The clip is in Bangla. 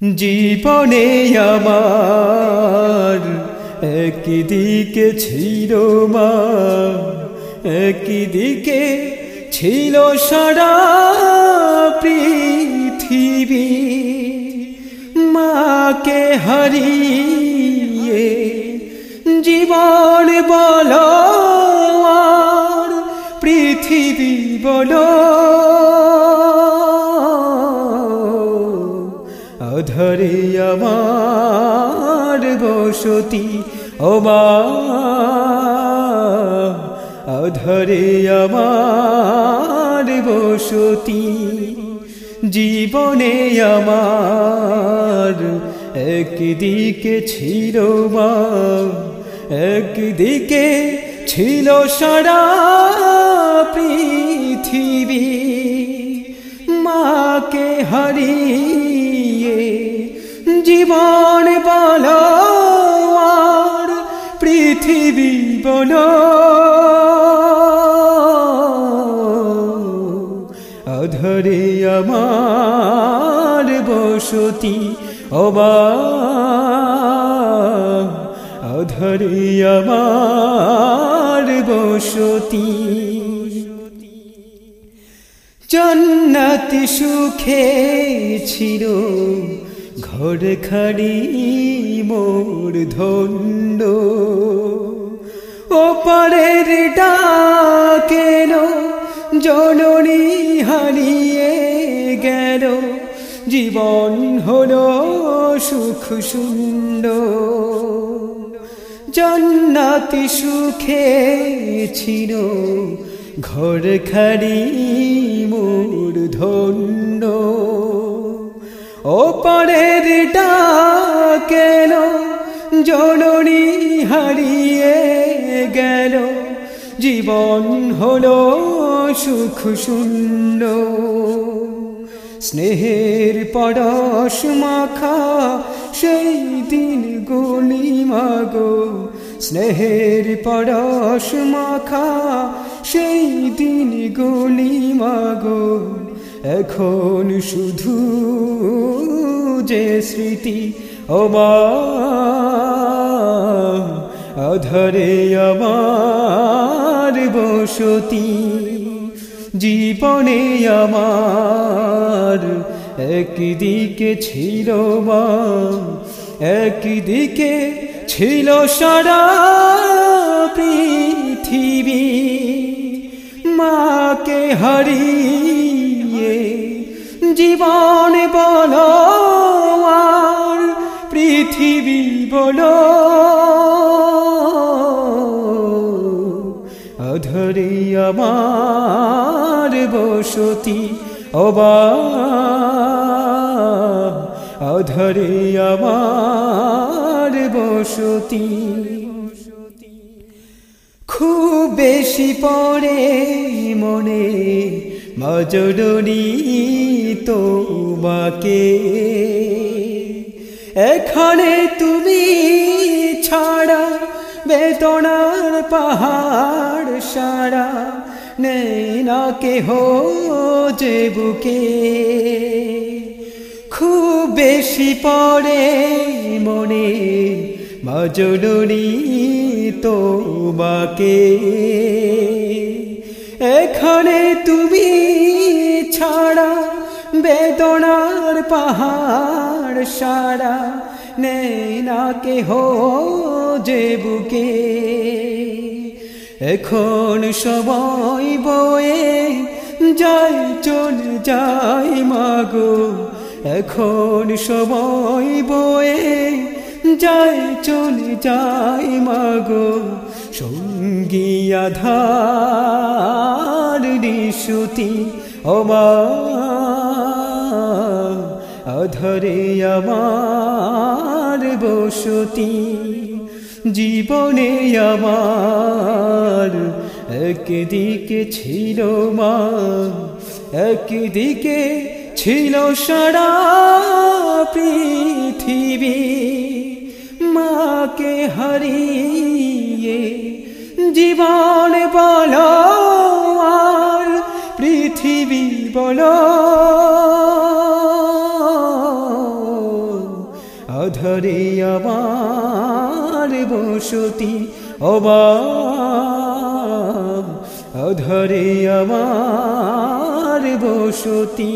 জীবনে আমার একদিকে ছিল মা একদিকে ছিল সারা পৃথিবী। মাকে হারিয়ে জীবন বলো পৃথিবী বলো বসতি ও মা অধরে আমার বসতি। জীবনে আমার একদিকে ছিল মা, একদিকে ছিল সারা পৃথিবী। পৃথিবী বলো। অধরে আমার বসতি অবা। অধরে আমার বসতি। জন্নত সুখে ছিল। ঘর খাড়ি মোর ধন্য। ওপারের ডাকেন জননী হারিয়ে গেল। জীবন হলো সুখ সুন্দর জন্নাতি সুখে ছিল ঘর খাড়ি মোর ধন্য। ও পরের ডাকেল জননী হারিয়ে গেল। জীবন হলো সুখ সুন্দর স্নেহের পরশ মাখা সেই দিন গুলি মাগো। স্নেহের পরশ মাখা সেই দিন গুলি মাগো। এখন শুধু যে স্মৃতি ও মা অধরে আমার বসতি, জীবনে আমার একদিকে ছিল একদিকে ছিল সারা পৃথিবী। মাকে হারিয়ে জীবন বলো আর পৃথিবী বলো। অধরে আমার বসতি অবা। অধরে আমার বসতি। খুব বেশি পরে মনে মজরুরি তোমাকে। এখানে তুমি ছাড়া বেদনার পাহাড় সারা নেই না কেহ যে বুকে। খুব বেশি পরে মনে মজরুরি তোমাকে। এখানে তুমি ছাড়া বেদনার পাহাড় সারা নেই না কেহ যে বুকে। এখন সবাই বয়ে যাই চল যাই মাগো। এখন সবাই বয়ে যাই চল যাই মাগো। সঙ্গী আধার নিশুতি ওমা অধরে আমার বসতি। জীবনে আমার একদিকে ছিল মা, একদিকে ছিল সারা পৃথিবী। মাকে হারিয়ে জীবন বলো পৃথিবী বলো। অধরে আমার বসতি অবা অধরে আমার বসতি।